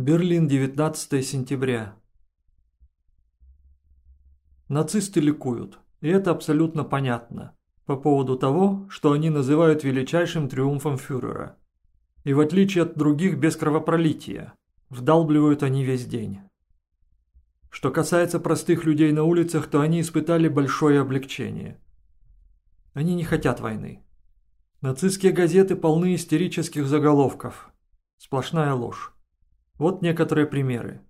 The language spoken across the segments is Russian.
Берлин, 19 сентября. Нацисты ликуют, и это абсолютно понятно, по поводу того, что они называют величайшим триумфом фюрера. И в отличие от других без кровопролития, вдалбливают они весь день. Что касается простых людей на улицах, то они испытали большое облегчение. Они не хотят войны. Нацистские газеты полны истерических заголовков. Сплошная ложь. Вот некоторые примеры.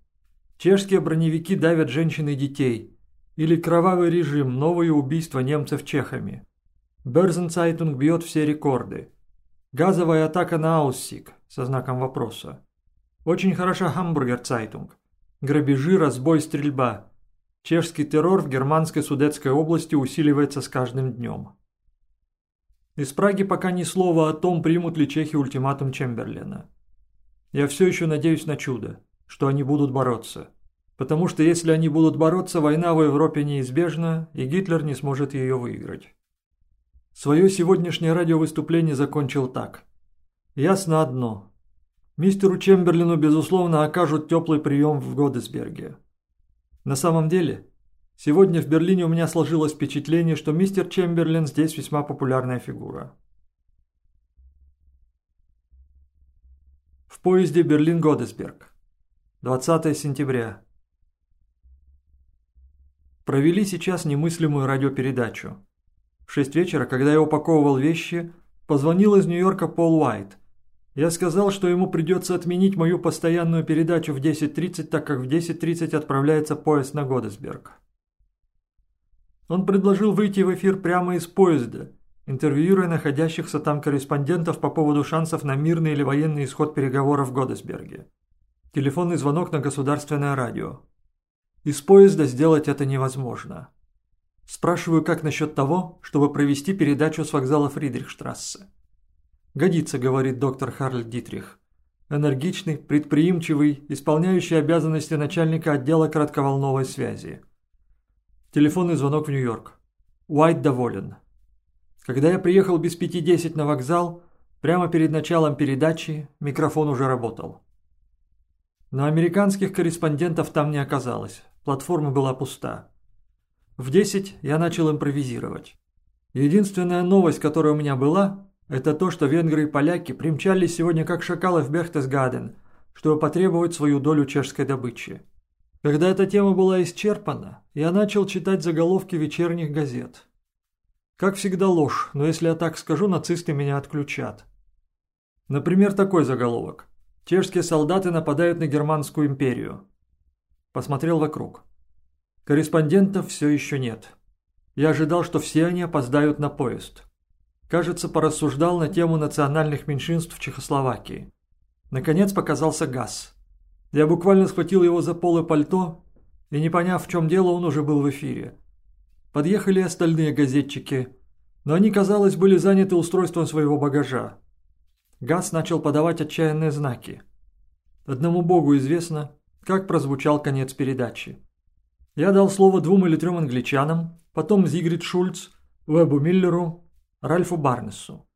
Чешские броневики давят женщин и детей. Или кровавый режим, новые убийства немцев чехами. Берзен Цайтунг бьет все рекорды. Газовая атака на Ауссиг со знаком вопроса. Очень хороша Хамбургер Цайтунг. Грабежи, разбой, стрельба. Чешский террор в германской Судетской области усиливается с каждым днем. Из Праги пока ни слова о том, примут ли чехи ультиматум Чемберлена. Я все еще надеюсь на чудо, что они будут бороться. Потому что если они будут бороться, война в Европе неизбежна, и Гитлер не сможет ее выиграть. Свое сегодняшнее радиовыступление закончил так. Ясно одно. Мистеру Чемберлену, безусловно, окажут теплый прием в Годесберге. На самом деле, сегодня в Берлине у меня сложилось впечатление, что мистер Чемберлен здесь весьма популярная фигура. В поезде Берлин-Годесберг. 20 сентября. Провели сейчас немыслимую радиопередачу. В 6 вечера, когда я упаковывал вещи, позвонил из Нью-Йорка Пол Уайт – я сказал, что ему придется отменить мою постоянную передачу в 10.30, так как в 10.30 отправляется поезд на Годесберг. Он предложил выйти в эфир прямо из поезда, интервьюируя находящихся там корреспондентов по поводу шансов на мирный или военный исход переговоров в Годесберге. Телефонный звонок на государственное радио. Из поезда сделать это невозможно. Спрашиваю, как насчет того, чтобы провести передачу с вокзала Фридрихштрассе. «Годится», — говорит доктор Харль Дитрих. Энергичный, предприимчивый, исполняющий обязанности начальника отдела кратковолновой связи. Телефонный звонок в Нью-Йорк. Уайт доволен. Когда я приехал без пяти десять на вокзал, прямо перед началом передачи микрофон уже работал. Но американских корреспондентов там не оказалось, платформа была пуста. В десять я начал импровизировать. Единственная новость, которая у меня была, это то, что венгры и поляки примчались сегодня как шакалы в Берхтесгаден, чтобы потребовать свою долю чешской добычи. Когда эта тема была исчерпана, я начал читать заголовки вечерних газет. Как всегда ложь, но если я так скажу, нацисты меня отключат. Например, такой заголовок. Чешские солдаты нападают на Германскую империю. Посмотрел вокруг. Корреспондентов все еще нет. Я ожидал, что все они опоздают на поезд. Кажется, порассуждал на тему национальных меньшинств в Чехословакии. Наконец показался газ. Я буквально схватил его за полы пальто, и не поняв, в чем дело, он уже был в эфире. Подъехали остальные газетчики, но они, казалось, были заняты устройством своего багажа. Газ начал подавать отчаянные знаки. Одному богу известно, как прозвучал конец передачи. Я дал слово двум или трем англичанам, потом Зигрид Шульц, Вебу Миллеру Ральфу Барнесу.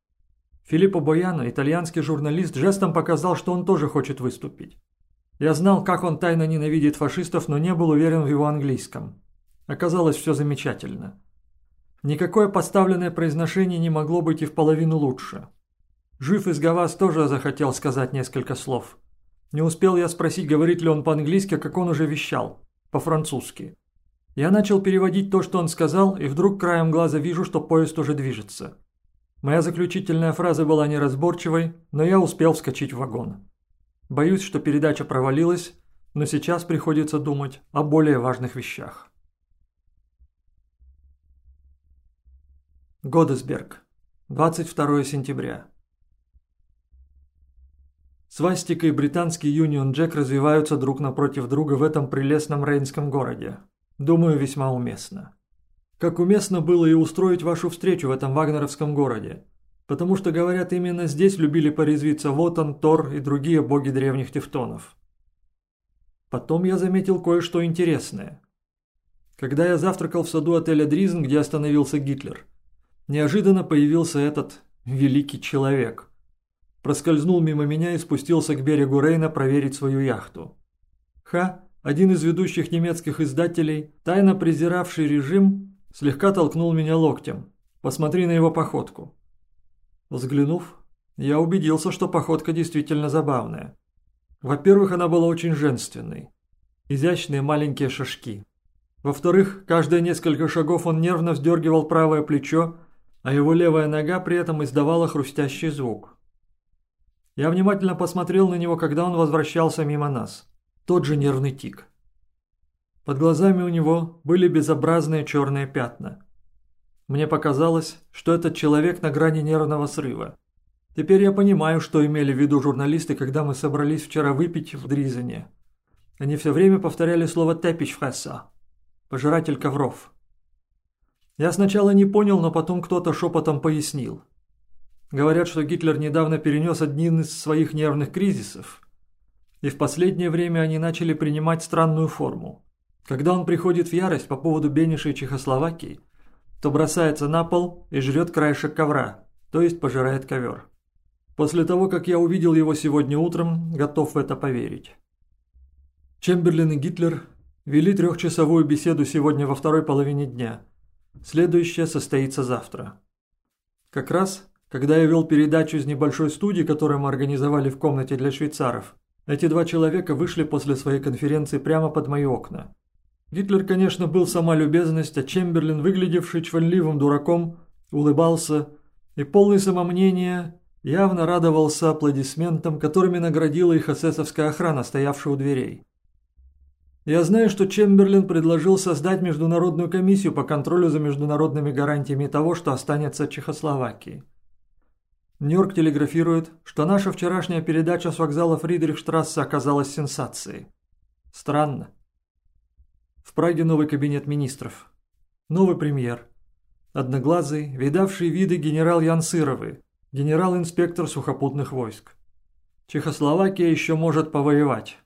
Филиппо Бояно, итальянский журналист, жестом показал, что он тоже хочет выступить. Я знал, как он тайно ненавидит фашистов, но не был уверен в его английском. Оказалось, все замечательно. Никакое поставленное произношение не могло быть и в половину лучше. Жив из Гавас тоже захотел сказать несколько слов. Не успел я спросить, говорит ли он по-английски, как он уже вещал, по-французски. Я начал переводить то, что он сказал, и вдруг краем глаза вижу, что поезд уже движется. Моя заключительная фраза была неразборчивой, но я успел вскочить в вагон. Боюсь, что передача провалилась, но сейчас приходится думать о более важных вещах. Годесберг, 22 сентября. Свастика и британский Юнион Джек развиваются друг напротив друга в этом прелестном рейнском городе. Думаю, весьма уместно. Как уместно было и устроить вашу встречу в этом вагнеровском городе. Потому что, говорят, именно здесь любили порезвиться Вотан, Тор и другие боги древних тевтонов. Потом я заметил кое-что интересное. Когда я завтракал в саду отеля Дризен, где остановился Гитлер, неожиданно появился этот великий человек. проскользнул мимо меня и спустился к берегу Рейна проверить свою яхту. Ха, один из ведущих немецких издателей, тайно презиравший режим, слегка толкнул меня локтем. «Посмотри на его походку». Взглянув, я убедился, что походка действительно забавная. Во-первых, она была очень женственной. Изящные маленькие шажки. Во-вторых, каждые несколько шагов он нервно вздергивал правое плечо, а его левая нога при этом издавала хрустящий звук. Я внимательно посмотрел на него, когда он возвращался мимо нас. Тот же нервный тик. Под глазами у него были безобразные черные пятна. Мне показалось, что этот человек на грани нервного срыва. Теперь я понимаю, что имели в виду журналисты, когда мы собрались вчера выпить в Дризене. Они все время повторяли слово «тепич фресса» пожиратель ковров. Я сначала не понял, но потом кто-то шепотом пояснил. Говорят, что Гитлер недавно перенес один из своих нервных кризисов, и в последнее время они начали принимать странную форму. Когда он приходит в ярость по поводу Бениши и Чехословакии, то бросается на пол и жрет краешек ковра, то есть пожирает ковер. После того, как я увидел его сегодня утром, готов в это поверить. Чемберлин и Гитлер Вели трехчасовую беседу сегодня во второй половине дня. Следующая состоится завтра. Как раз, когда я вел передачу из небольшой студии, которую мы организовали в комнате для швейцаров, эти два человека вышли после своей конференции прямо под мои окна. Гитлер, конечно, был сама любезность, а Чемберлин, выглядевший чванливым дураком, улыбался и полный самомнения явно радовался аплодисментам, которыми наградила их эсэсовская охрана, стоявшая у дверей. Я знаю, что Чемберлин предложил создать международную комиссию по контролю за международными гарантиями того, что останется Чехословакии. Нью-Йорк телеграфирует, что наша вчерашняя передача с вокзала Фридрихштрассе оказалась сенсацией. Странно. В Праге новый кабинет министров. Новый премьер. Одноглазый, видавший виды генерал Ян Сыровый, генерал-инспектор сухопутных войск. Чехословакия еще может повоевать.